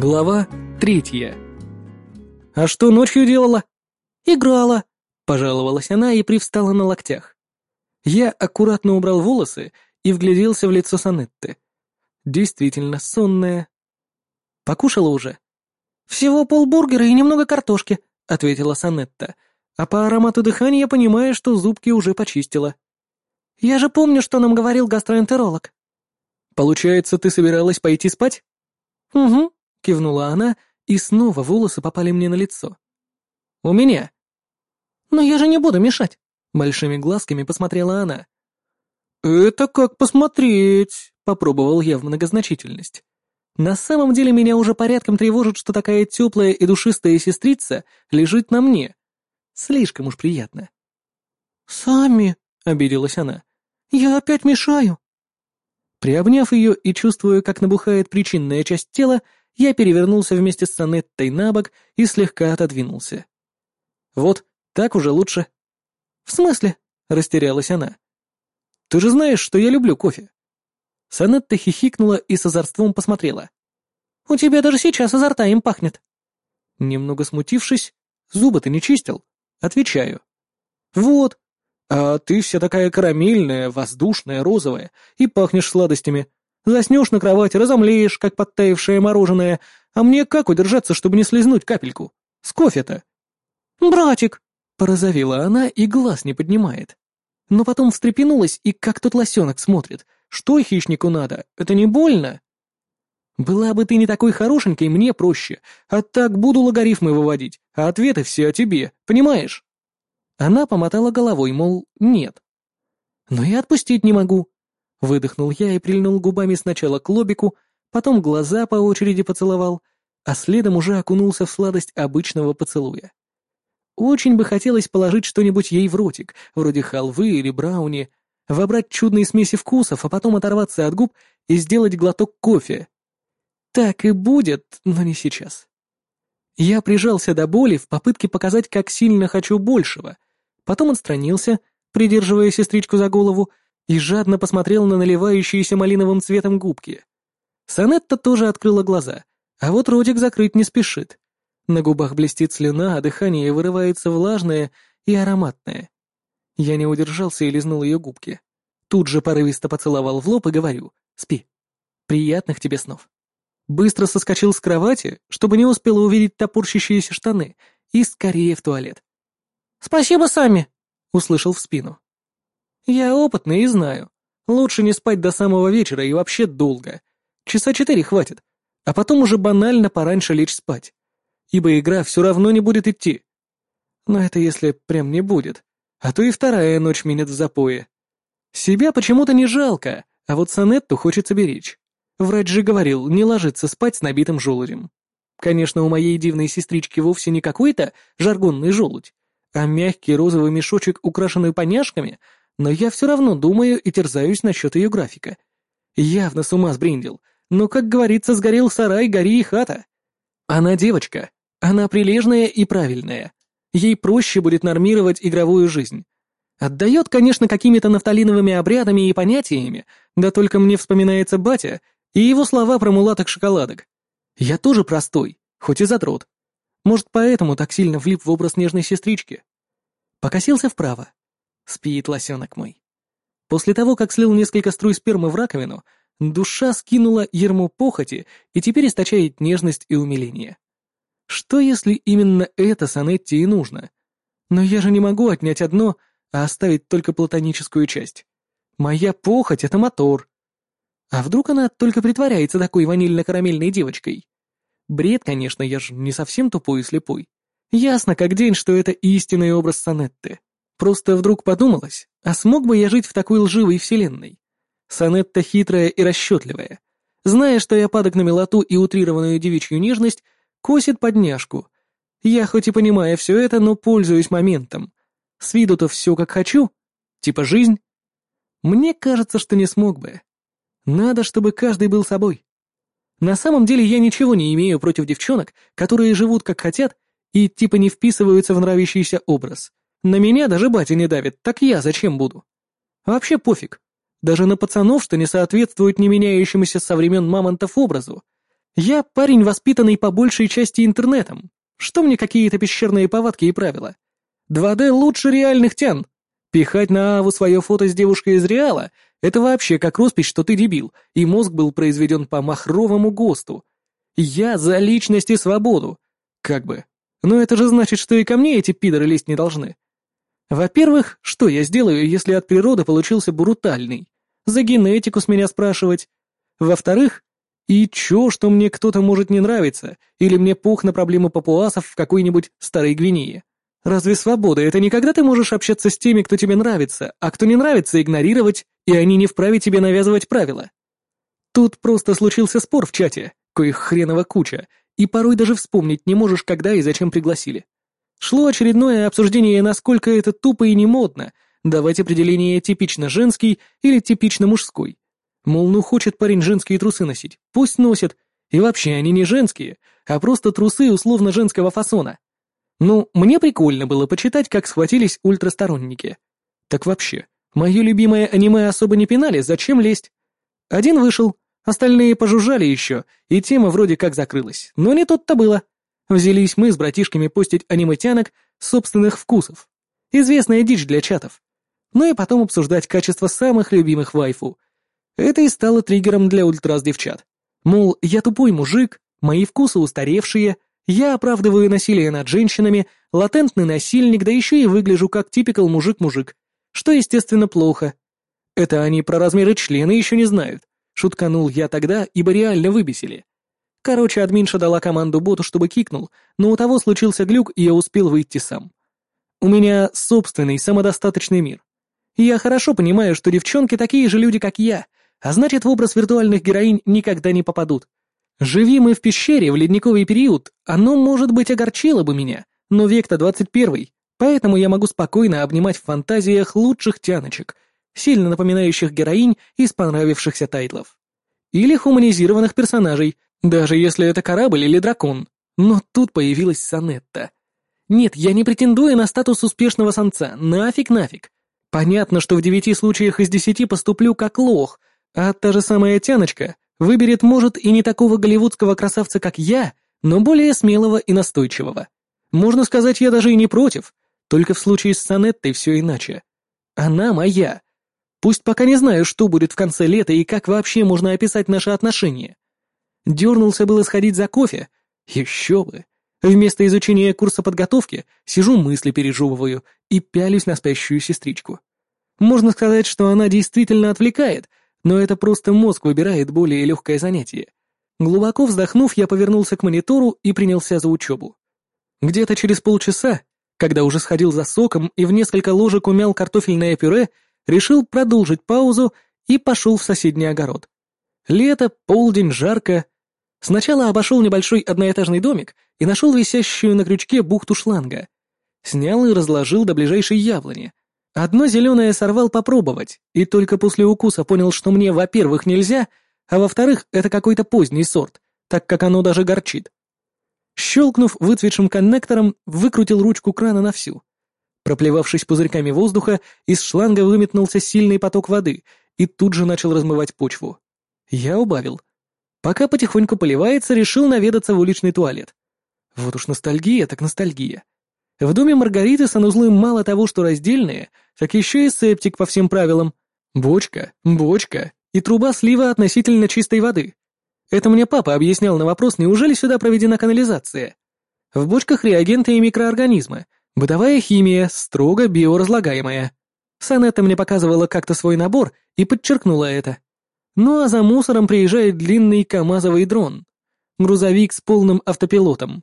Глава третья. «А что ночью делала?» «Играла», — пожаловалась она и привстала на локтях. Я аккуратно убрал волосы и вгляделся в лицо Санетты. Действительно сонная. «Покушала уже?» «Всего полбургера и немного картошки», — ответила Санетта, а по аромату дыхания понимая, что зубки уже почистила. «Я же помню, что нам говорил гастроэнтеролог». «Получается, ты собиралась пойти спать?» «Угу», — кивнула она, и снова волосы попали мне на лицо. «У меня». «Но я же не буду мешать», — большими глазками посмотрела она. «Это как посмотреть», — попробовал я в многозначительность. На самом деле меня уже порядком тревожит, что такая теплая и душистая сестрица лежит на мне. Слишком уж приятно. «Сами», — обиделась она, — «я опять мешаю». Приобняв ее и чувствуя, как набухает причинная часть тела, я перевернулся вместе с Санеттой на бок и слегка отодвинулся. «Вот, так уже лучше». «В смысле?» — растерялась она. «Ты же знаешь, что я люблю кофе». Санетта хихикнула и с озорством посмотрела. «У тебя даже сейчас изо рта им пахнет». Немного смутившись, зубы ты не чистил? Отвечаю. «Вот. А ты вся такая карамельная, воздушная, розовая, и пахнешь сладостями. Заснешь на кровати, разомлеешь, как подтаявшее мороженое, а мне как удержаться, чтобы не слезнуть капельку? С кофе-то!» «Братик!» — порозовела она и глаз не поднимает. Но потом встрепенулась и как тот лосенок смотрит. Что хищнику надо? Это не больно? Была бы ты не такой хорошенькой, мне проще. А так буду логарифмы выводить, а ответы все о тебе, понимаешь? Она помотала головой, мол, нет. Но и отпустить не могу. Выдохнул я и прильнул губами сначала к лобику, потом глаза по очереди поцеловал, а следом уже окунулся в сладость обычного поцелуя. Очень бы хотелось положить что-нибудь ей в ротик, вроде халвы или брауни, вобрать чудные смеси вкусов, а потом оторваться от губ и сделать глоток кофе. Так и будет, но не сейчас. Я прижался до боли в попытке показать, как сильно хочу большего, потом отстранился, придерживая сестричку за голову, и жадно посмотрел на наливающиеся малиновым цветом губки. Санетта тоже открыла глаза, а вот ротик закрыть не спешит. На губах блестит слюна, а дыхание вырывается влажное и ароматное. Я не удержался и лизнул ее губки. Тут же порывисто поцеловал в лоб и говорю «Спи. Приятных тебе снов». Быстро соскочил с кровати, чтобы не успела увидеть топорщащиеся штаны, и скорее в туалет. «Спасибо сами!» — услышал в спину. Я опытный и знаю. Лучше не спать до самого вечера и вообще долго. Часа четыре хватит. А потом уже банально пораньше лечь спать. Ибо игра все равно не будет идти. Но это если прям не будет. А то и вторая ночь минет в запое. Себя почему-то не жалко, а вот Санетту хочется беречь. Врач же говорил, не ложиться спать с набитым желудем. Конечно, у моей дивной сестрички вовсе не какой-то жаргонный желудь, а мягкий розовый мешочек, украшенный поняшками, но я все равно думаю и терзаюсь насчет ее графика. Явно с ума сбриндил, но, как говорится, сгорел сарай, гори и хата. Она девочка, она прилежная и правильная. Ей проще будет нормировать игровую жизнь. Отдает, конечно, какими-то нафталиновыми обрядами и понятиями, да только мне вспоминается батя и его слова про мулаток-шоколадок. Я тоже простой, хоть и задрот. Может, поэтому так сильно влип в образ нежной сестрички. Покосился вправо. Спит лосенок мой. После того, как слил несколько струй спермы в раковину, душа скинула ерму похоти и теперь источает нежность и умиление. Что если именно это Санетти и нужно? Но я же не могу отнять одно, а оставить только платоническую часть. Моя похоть — это мотор. А вдруг она только притворяется такой ванильно-карамельной девочкой? Бред, конечно, я же не совсем тупой и слепой. Ясно как день, что это истинный образ Санетты. Просто вдруг подумалось, а смог бы я жить в такой лживой вселенной? Санетта хитрая и расчетливая. Зная, что я падок на милоту и утрированную девичью нежность, косит подняшку. Я хоть и понимаю все это, но пользуюсь моментом. С виду-то все как хочу. Типа жизнь. Мне кажется, что не смог бы. Надо, чтобы каждый был собой. На самом деле я ничего не имею против девчонок, которые живут как хотят и типа не вписываются в нравящийся образ. На меня даже батя не давит, так я зачем буду? Вообще пофиг. Даже на пацанов, что не соответствуют не меняющемуся со времен мамонтов образу. Я парень, воспитанный по большей части интернетом. Что мне какие-то пещерные повадки и правила? 2D лучше реальных тян. Пихать на Аву свое фото с девушкой из Реала — это вообще как роспись, что ты дебил, и мозг был произведен по махровому ГОСТу. Я за личность и свободу. Как бы. Но это же значит, что и ко мне эти пидоры лезть не должны. Во-первых, что я сделаю, если от природы получился брутальный? За генетику с меня спрашивать. Во-вторых, и чё, что мне кто-то может не нравиться, или мне пух на проблемы папуасов в какой-нибудь Старой Гвинее? Разве свобода — это не когда ты можешь общаться с теми, кто тебе нравится, а кто не нравится игнорировать, и они не вправе тебе навязывать правила? Тут просто случился спор в чате, коих хреново куча, и порой даже вспомнить не можешь, когда и зачем пригласили. Шло очередное обсуждение, насколько это тупо и не модно, давать определение типично женский или типично мужской. Мол, ну хочет парень женские трусы носить, пусть носит. И вообще они не женские, а просто трусы условно женского фасона. Ну, мне прикольно было почитать, как схватились ультрасторонники. Так вообще, мое любимое аниме особо не пинали, зачем лезть? Один вышел, остальные пожужжали еще, и тема вроде как закрылась, но не тут-то было. Взялись мы с братишками постить аниметянок собственных вкусов. Известная дичь для чатов. Ну и потом обсуждать качество самых любимых вайфу — это и стало триггером для ультрас девчат. Мол, я тупой мужик, мои вкусы устаревшие, я оправдываю насилие над женщинами, латентный насильник, да еще и выгляжу как типикал мужик-мужик, что, естественно, плохо. Это они про размеры члена еще не знают. Шутканул я тогда, ибо реально выбесили. Короче, админша дала команду боту, чтобы кикнул, но у того случился глюк, и я успел выйти сам. У меня собственный, самодостаточный мир. Я хорошо понимаю, что девчонки такие же люди, как я, а значит, в образ виртуальных героинь никогда не попадут. Живи мы в пещере в ледниковый период, оно, может быть, огорчило бы меня, но век-то 21 поэтому я могу спокойно обнимать в фантазиях лучших тяночек, сильно напоминающих героинь из понравившихся тайтлов. Или хуманизированных персонажей, даже если это корабль или дракон. Но тут появилась Санетта. Нет, я не претендую на статус успешного самца, нафиг-нафиг. Понятно, что в девяти случаях из десяти поступлю как лох, а та же самая тяночка выберет, может, и не такого голливудского красавца, как я, но более смелого и настойчивого. Можно сказать, я даже и не против, только в случае с Санеттой все иначе. Она моя. Пусть пока не знаю, что будет в конце лета и как вообще можно описать наши отношения. Дернулся было сходить за кофе. Еще бы. Вместо изучения курса подготовки сижу мысли пережевываю и пялюсь на спящую сестричку. Можно сказать, что она действительно отвлекает, но это просто мозг выбирает более легкое занятие. Глубоко вздохнув, я повернулся к монитору и принялся за учебу. Где-то через полчаса, когда уже сходил за соком и в несколько ложек умял картофельное пюре, решил продолжить паузу и пошел в соседний огород. Лето, полдень, жарко. Сначала обошел небольшой одноэтажный домик и нашел висящую на крючке бухту шланга. Снял и разложил до ближайшей яблони, Одно зеленое сорвал попробовать, и только после укуса понял, что мне, во-первых, нельзя, а во-вторых, это какой-то поздний сорт, так как оно даже горчит. Щелкнув выцветшим коннектором, выкрутил ручку крана на всю. Проплевавшись пузырьками воздуха, из шланга выметнулся сильный поток воды и тут же начал размывать почву. Я убавил. Пока потихоньку поливается, решил наведаться в уличный туалет. Вот уж ностальгия так ностальгия. В доме Маргариты санузлы мало того, что раздельные, так еще и септик по всем правилам. Бочка, бочка и труба слива относительно чистой воды. Это мне папа объяснял на вопрос, неужели сюда проведена канализация. В бочках реагенты и микроорганизмы, бытовая химия, строго биоразлагаемая. Санетта мне показывала как-то свой набор и подчеркнула это. Ну а за мусором приезжает длинный КАМАЗовый дрон. Грузовик с полным автопилотом.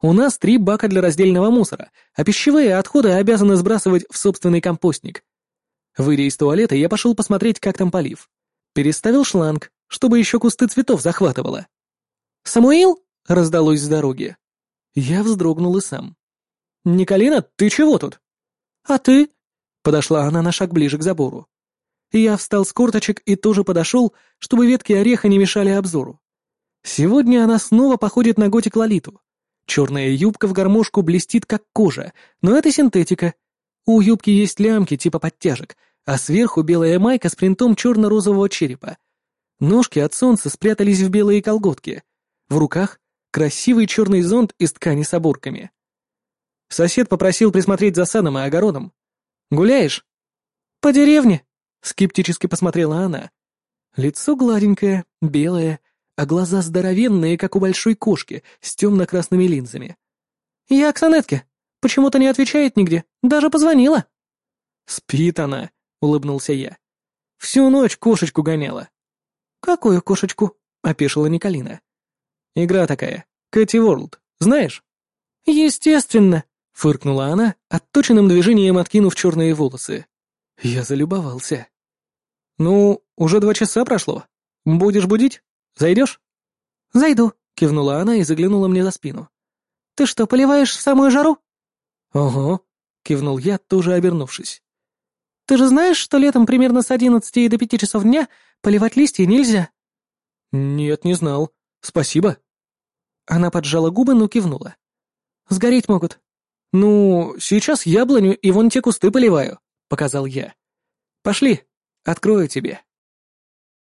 У нас три бака для раздельного мусора, а пищевые отходы обязаны сбрасывать в собственный компостник. Выйдя из туалета, я пошел посмотреть, как там полив. Переставил шланг, чтобы еще кусты цветов захватывало. «Самуил?» — раздалось с дороги. Я вздрогнул и сам. «Николина, ты чего тут?» «А ты?» — подошла она на шаг ближе к забору. Я встал с корточек и тоже подошел, чтобы ветки ореха не мешали обзору. Сегодня она снова походит на готик Лолиту. Черная юбка в гармошку блестит как кожа, но это синтетика. У юбки есть лямки типа подтяжек, а сверху белая майка с принтом черно-розового черепа. Ножки от солнца спрятались в белые колготки. В руках красивый черный зонт из ткани с оборками. Сосед попросил присмотреть за садом и огородом. «Гуляешь?» «По деревне», — скептически посмотрела она. Лицо гладенькое, белое, а глаза здоровенные, как у большой кошки, с темно-красными линзами. «Я Оксанетке. Почему-то не отвечает нигде. Даже позвонила». «Спит она», — улыбнулся я. «Всю ночь кошечку гоняла». «Какую кошечку?» — опешила Николина. «Игра такая. Кэти Ворлд. Знаешь?» «Естественно», — фыркнула она, отточенным движением откинув черные волосы. Я залюбовался. «Ну, уже два часа прошло. Будешь будить? Зайдешь?» «Зайду», — кивнула она и заглянула мне за спину. «Ты что, поливаешь в самую жару?» «Ого», — кивнул я, тоже обернувшись. «Ты же знаешь, что летом примерно с одиннадцати до пяти часов дня поливать листья нельзя?» «Нет, не знал. Спасибо». Она поджала губы, но кивнула. «Сгореть могут». «Ну, сейчас яблоню и вон те кусты поливаю», — показал я. «Пошли, открою тебе».